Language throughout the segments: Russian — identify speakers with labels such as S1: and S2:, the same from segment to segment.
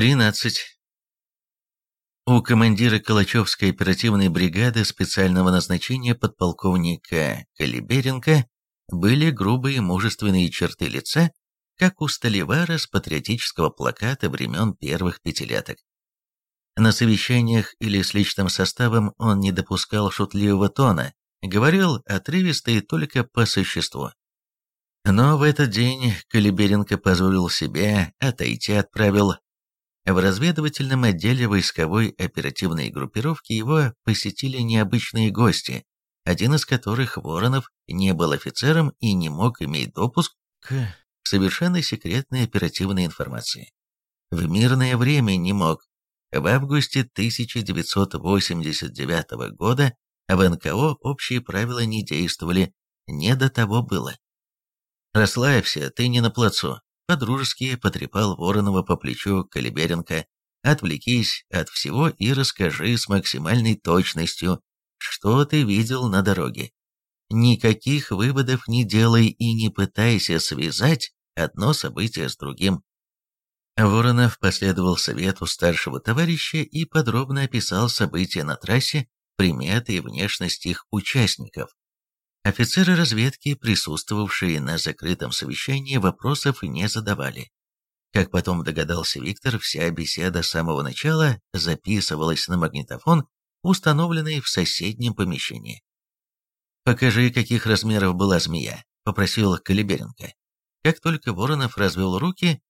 S1: 13. У командира Калачевской оперативной бригады специального назначения подполковника Калиберенко были грубые мужественные черты лица, как у Столивара с патриотического плаката времен первых пятилеток. На совещаниях или с личным составом он не допускал шутливого тона, говорил отрывисто и только по существу. Но в этот день Калиберенко позволил себе отойти, отправил в разведывательном отделе войсковой оперативной группировки его посетили необычные гости, один из которых, Воронов, не был офицером и не мог иметь допуск к совершенно секретной оперативной информации. В мирное время не мог. В августе 1989 года в НКО общие правила не действовали, не до того было. «Расслабься, ты не на плацу», Подружески потрепал Воронова по плечу Калиберенко. «Отвлекись от всего и расскажи с максимальной точностью, что ты видел на дороге. Никаких выводов не делай и не пытайся связать одно событие с другим». Воронов последовал совету старшего товарища и подробно описал события на трассе, приметы и внешность их участников. Офицеры разведки, присутствовавшие на закрытом совещании, вопросов не задавали. Как потом догадался Виктор, вся беседа с самого начала записывалась на магнитофон, установленный в соседнем помещении. «Покажи, каких размеров была змея», — попросил Калиберенко. Как только Воронов развел руки,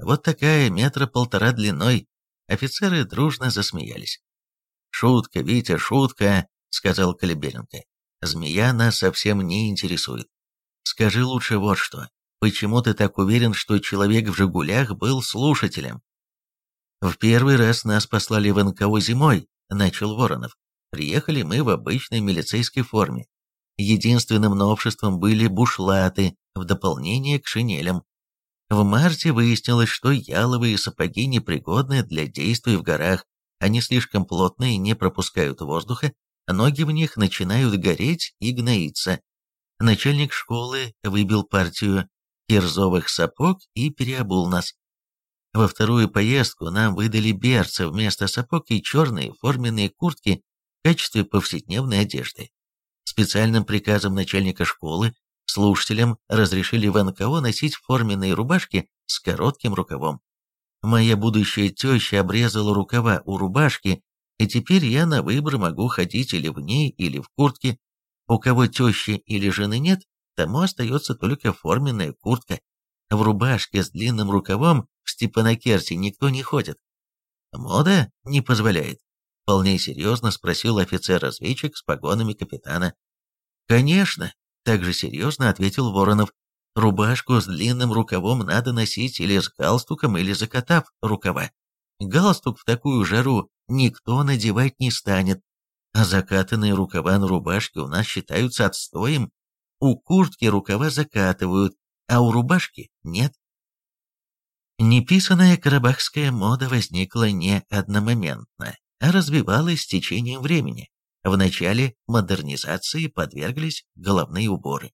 S1: вот такая метра полтора длиной, офицеры дружно засмеялись. «Шутка, Витя, шутка», — сказал Калиберенко. Змея нас совсем не интересует. Скажи лучше вот что. Почему ты так уверен, что человек в «Жигулях» был слушателем? В первый раз нас послали в НКО зимой, начал Воронов. Приехали мы в обычной милицейской форме. Единственным новшеством были бушлаты в дополнение к шинелям. В марте выяснилось, что яловые сапоги непригодны для действий в горах, они слишком плотные, не пропускают воздуха, ноги в них начинают гореть и гноиться. Начальник школы выбил партию кирзовых сапог и переобул нас. Во вторую поездку нам выдали берцы вместо сапог и черные форменные куртки в качестве повседневной одежды. Специальным приказом начальника школы слушателям разрешили в НКО носить форменные рубашки с коротким рукавом. Моя будущая теща обрезала рукава у рубашки и теперь я на выбор могу ходить или в ней, или в куртке. У кого тещи или жены нет, тому остается только форменная куртка. В рубашке с длинным рукавом в Степанакерте никто не ходит. Мода не позволяет. Вполне серьезно спросил офицер-разведчик с погонами капитана. «Конечно», — также серьезно ответил Воронов. «Рубашку с длинным рукавом надо носить или с галстуком, или закатав рукава. Галстук в такую жару никто надевать не станет, а закатанные рукава на рубашке у нас считаются отстоем. У куртки рукава закатывают, а у рубашки нет. Неписанная карабахская мода возникла не одномоментно, а развивалась с течением времени. В начале модернизации подверглись головные уборы.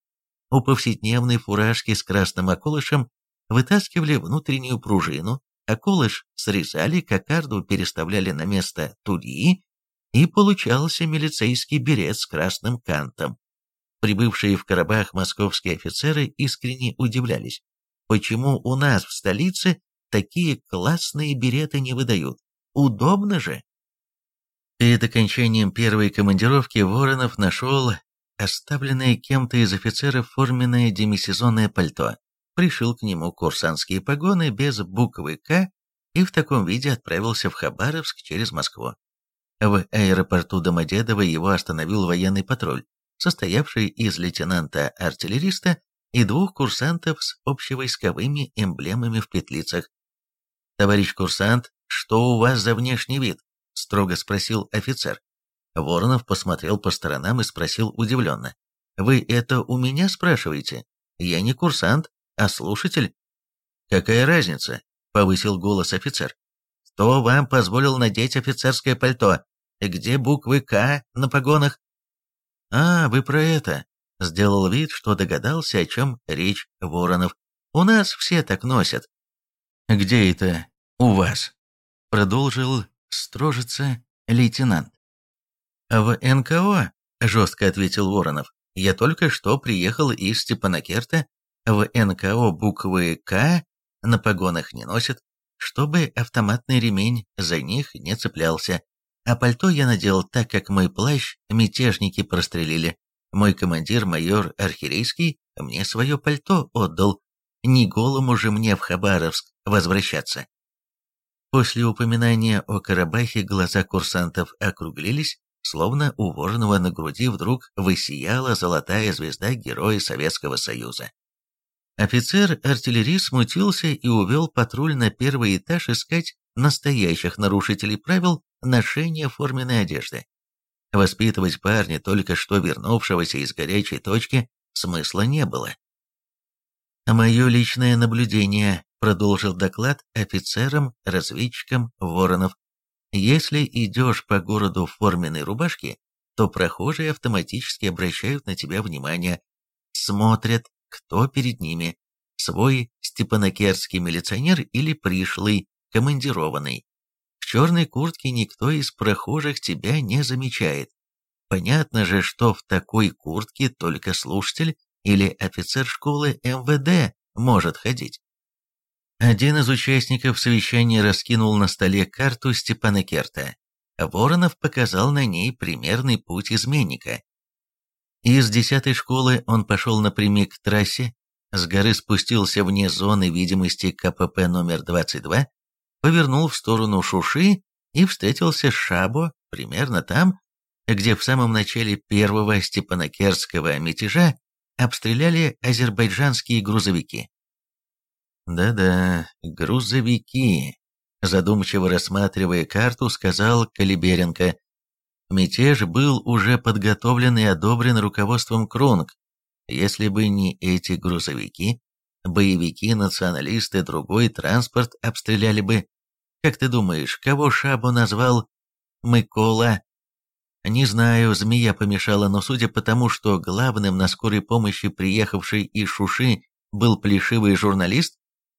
S1: У повседневной фуражки с красным околышем вытаскивали внутреннюю пружину, околыш срезали, кокарду переставляли на место тульи, и получался милицейский берет с красным кантом. Прибывшие в Карабах московские офицеры искренне удивлялись, почему у нас в столице такие классные береты не выдают. Удобно же. Перед окончанием первой командировки Воронов нашел оставленное кем-то из офицеров форменное демисезонное пальто пришил к нему курсантские погоны без буквы «К» и в таком виде отправился в Хабаровск через Москву. В аэропорту Домодедово его остановил военный патруль, состоявший из лейтенанта-артиллериста и двух курсантов с общевойсковыми эмблемами в петлицах. «Товарищ курсант, что у вас за внешний вид?» – строго спросил офицер. Воронов посмотрел по сторонам и спросил удивленно. «Вы это у меня спрашиваете? Я не курсант, а слушатель? Какая разница? Повысил голос офицер. Кто вам позволил надеть офицерское пальто? Где буквы «К» на погонах? А, вы про это. Сделал вид, что догадался, о чем речь Воронов. У нас все так носят. Где это у вас? продолжил строжиться лейтенант. «В НКО», — жестко ответил Воронов, — «я только что приехал из Степанакерта. В НКО буквы «К» на погонах не носят, чтобы автоматный ремень за них не цеплялся. А пальто я надел так, как мой плащ мятежники прострелили. Мой командир, майор Архирейский, мне свое пальто отдал. Не голому же мне в Хабаровск возвращаться. После упоминания о Карабахе глаза курсантов округлились, словно у Воронова на груди вдруг высияла золотая звезда Героя Советского Союза. Офицер-артиллерист смутился и увел патруль на первый этаж искать настоящих нарушителей правил ношения форменной одежды. Воспитывать парня, только что вернувшегося из горячей точки, смысла не было. Мое личное наблюдение продолжил доклад офицерам-разведчикам Воронов. Если идешь по городу в форменной рубашке, то прохожие автоматически обращают на тебя внимание, смотрят, кто перед ними, свой степанакерский милиционер или пришлый, командированный. В черной куртке никто из прохожих тебя не замечает. Понятно же, что в такой куртке только слушатель или офицер школы МВД может ходить. Один из участников совещания раскинул на столе карту Степана Керта. Воронов показал на ней примерный путь изменника. Из десятой школы он пошел напрямик к трассе, с горы спустился вне зоны видимости КПП номер 22, повернул в сторону Шуши и встретился с Шабо примерно там, где в самом начале первого степанакерского мятежа обстреляли азербайджанские грузовики. «Да-да, грузовики», — задумчиво рассматривая карту, сказал Калиберенко. Мятеж был уже подготовлен и одобрен руководством Кронг. Если бы не эти грузовики, боевики-националисты другой транспорт обстреляли бы. Как ты думаешь, кого Шабу назвал Микола? Не знаю, змея помешала, но судя по тому, что главным на скорой помощи приехавший из Шуши был плешивый журналист,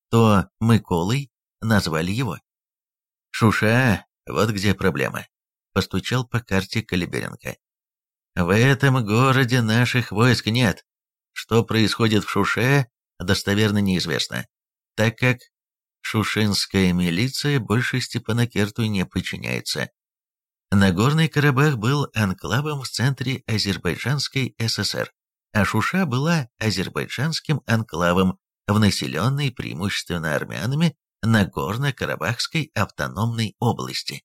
S1: то Миколой назвали его. «Шуша, вот где проблема», — постучал по карте Калиберенко. «В этом городе наших войск нет. Что происходит в Шуше, достоверно неизвестно, так как шушинская милиция больше Степанакерту не подчиняется. Нагорный Карабах был анклавом в центре Азербайджанской ССР, а Шуша была азербайджанским анклавом в населенной преимущественно армянами Нагорно-Карабахской автономной области.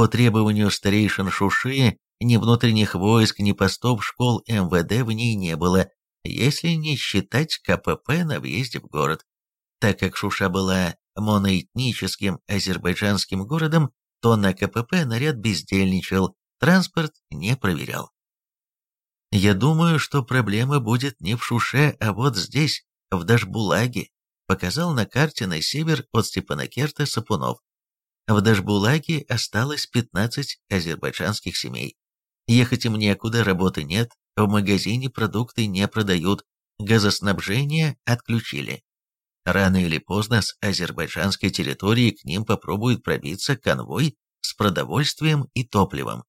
S1: По требованию старейшин Шуши ни внутренних войск, ни постов школ МВД в ней не было, если не считать КПП на въезде в город. Так как Шуша была моноэтническим азербайджанским городом, то на КПП наряд бездельничал, транспорт не проверял. Я думаю, что проблема будет не в Шуше, а вот здесь, в Дашбулаге, показал на карте на север от Степанакерта Сапунов. В Дашбулаге осталось 15 азербайджанских семей. Ехать им некуда, работы нет, в магазине продукты не продают, газоснабжение отключили. Рано или поздно с азербайджанской территории к ним попробует пробиться конвой с продовольствием и топливом.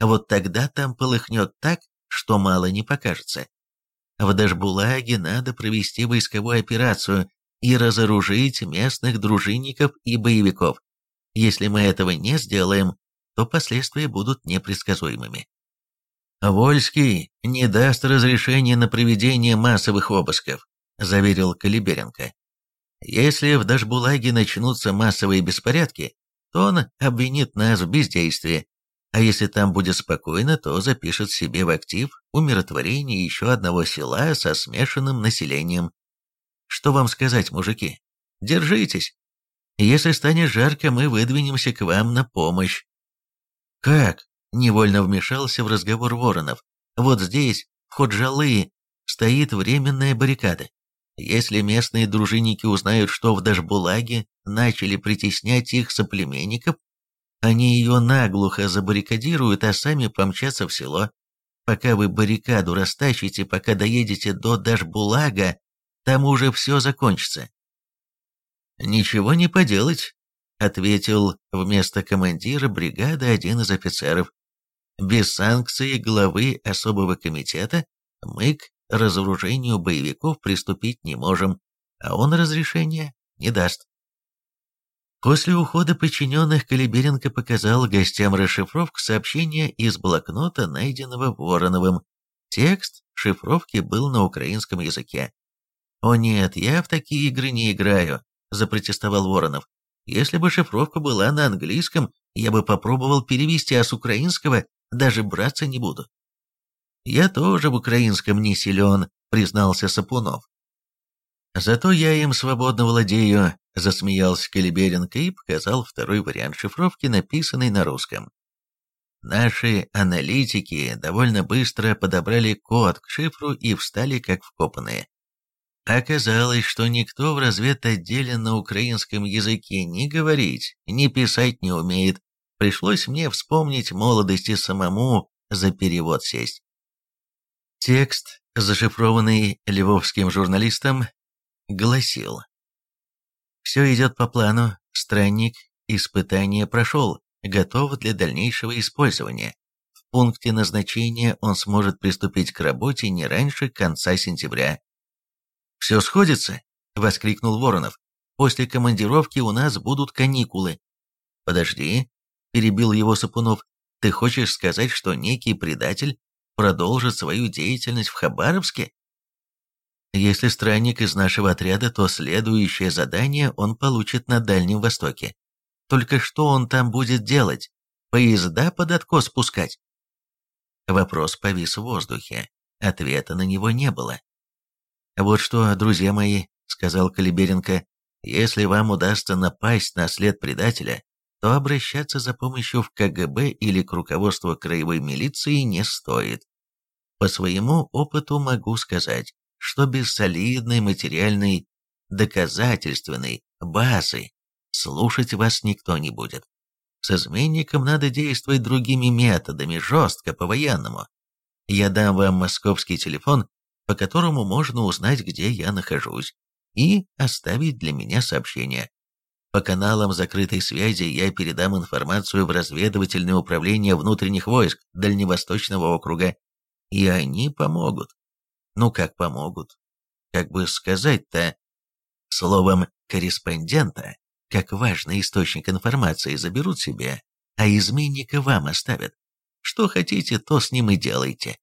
S1: Вот тогда там полыхнет так, что мало не покажется. В Дашбулаге надо провести войсковую операцию и разоружить местных дружинников и боевиков. Если мы этого не сделаем, то последствия будут непредсказуемыми. «Вольский не даст разрешения на проведение массовых обысков», заверил Калиберенко. «Если в Дашбулаге начнутся массовые беспорядки, то он обвинит нас в бездействии, а если там будет спокойно, то запишет себе в актив умиротворение еще одного села со смешанным населением. Что вам сказать, мужики? Держитесь. Если станет жарко, мы выдвинемся к вам на помощь. Как? Невольно вмешался в разговор Воронов. Вот здесь, в Ходжалы, стоит временная баррикада. Если местные дружинники узнают, что в Дашбулаге начали притеснять их соплеменников, они ее наглухо забаррикадируют, а сами помчатся в село. Пока вы баррикаду растащите, пока доедете до Дашбулага, там уже все закончится. Ничего не поделать, ответил вместо командира бригады один из офицеров. Без санкции главы особого комитета мы к разоружению боевиков приступить не можем, а он разрешения не даст. После ухода подчиненных Калиберенко показал гостям расшифровку сообщения из блокнота, найденного Вороновым. Текст шифровки был на украинском языке. «О нет, я в такие игры не играю», – запротестовал Воронов. «Если бы шифровка была на английском, я бы попробовал перевести, а с украинского даже браться не буду». «Я тоже в украинском не силен», – признался Сапунов. «Зато я им свободно владею», – засмеялся Колеберенко и показал второй вариант шифровки, написанный на русском. Наши аналитики довольно быстро подобрали код к шифру и встали как вкопанные. Оказалось, что никто в разведотделе на украинском языке ни говорить, ни писать не умеет. Пришлось мне вспомнить молодости самому за перевод сесть. Текст, зашифрованный львовским журналистом, гласил «Все идет по плану, странник испытание прошел, готов для дальнейшего использования. В пункте назначения он сможет приступить к работе не раньше конца сентября. «Все сходится?» — воскликнул Воронов. «После командировки у нас будут каникулы». «Подожди», — перебил его Сапунов. «Ты хочешь сказать, что некий предатель продолжит свою деятельность в Хабаровске?» «Если странник из нашего отряда, то следующее задание он получит на Дальнем Востоке. Только что он там будет делать? Поезда под откос спускать?» Вопрос повис в воздухе. Ответа на него не было. «Вот что, друзья мои», — сказал Калиберенко, — «если вам удастся напасть на след предателя, то обращаться за помощью в КГБ или к руководству краевой милиции не стоит. По своему опыту могу сказать, что без солидной материальной доказательственной базы слушать вас никто не будет. С изменником надо действовать другими методами, жестко, по-военному. Я дам вам московский телефон, по которому можно узнать, где я нахожусь, и оставить для меня сообщение. По каналам закрытой связи я передам информацию в разведывательное управление внутренних войск Дальневосточного округа, и они помогут. Ну как помогут? Как бы сказать-то? Словом, корреспондента, как важный источник информации, заберут себе, а изменника вам оставят. Что хотите, то с ним и делайте.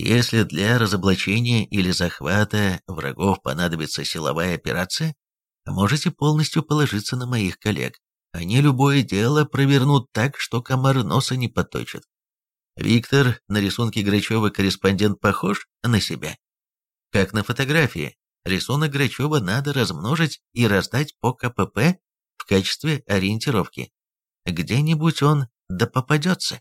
S1: Если для разоблачения или захвата врагов понадобится силовая операция, можете полностью положиться на моих коллег. Они любое дело провернут так, что комар носа не поточит. Виктор на рисунке Грачева корреспондент похож на себя. Как на фотографии, рисунок Грачева надо размножить и раздать по КПП в качестве ориентировки. Где-нибудь он да попадется.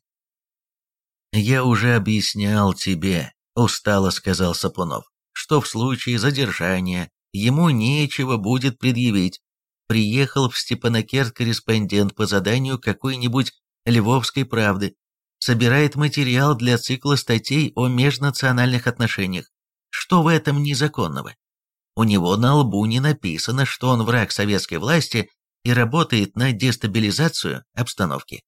S1: «Я уже объяснял тебе», — устало сказал Сапунов, «что в случае задержания ему нечего будет предъявить. Приехал в Степанакерт корреспондент по заданию какой-нибудь Львовской правды, собирает материал для цикла статей о межнациональных отношениях. Что в этом незаконного? У него на лбу не написано, что он враг советской власти и работает на дестабилизацию обстановки.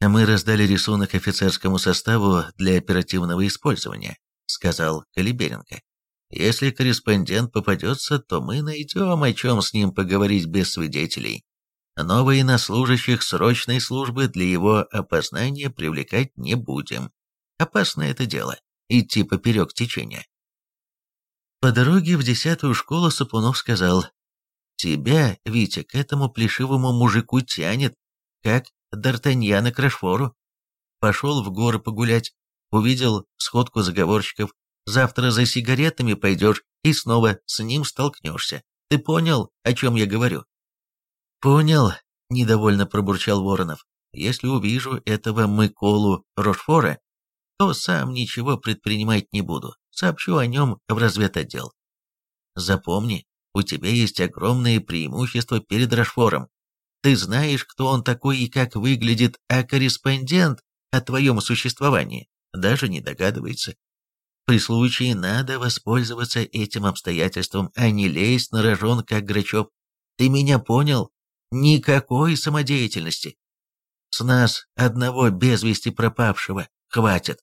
S1: «Мы раздали рисунок офицерскому составу для оперативного использования», сказал Калиберенко. «Если корреспондент попадется, то мы найдем, о чем с ним поговорить без свидетелей. Но военнослужащих срочной службы для его опознания привлекать не будем. Опасно это дело, идти поперек течения». По дороге в десятую школу Сапунов сказал, «Тебя, Витя, к этому плешивому мужику тянет, как Д'Артаньяна к Рашфору. Пошел в горы погулять, увидел сходку заговорщиков. Завтра за сигаретами пойдешь и снова с ним столкнешься. Ты понял, о чем я говорю?» «Понял», — недовольно пробурчал Воронов. «Если увижу этого Миколу Рошфора, то сам ничего предпринимать не буду. Сообщу о нем в разведотдел. Запомни, у тебя есть огромные преимущества перед Рошфором. Ты знаешь, кто он такой и как выглядит, а корреспондент о твоем существовании даже не догадывается. При случае надо воспользоваться этим обстоятельством, а не лезть на рожон, как Грачев. Ты меня понял? Никакой самодеятельности. С нас одного без вести пропавшего хватит.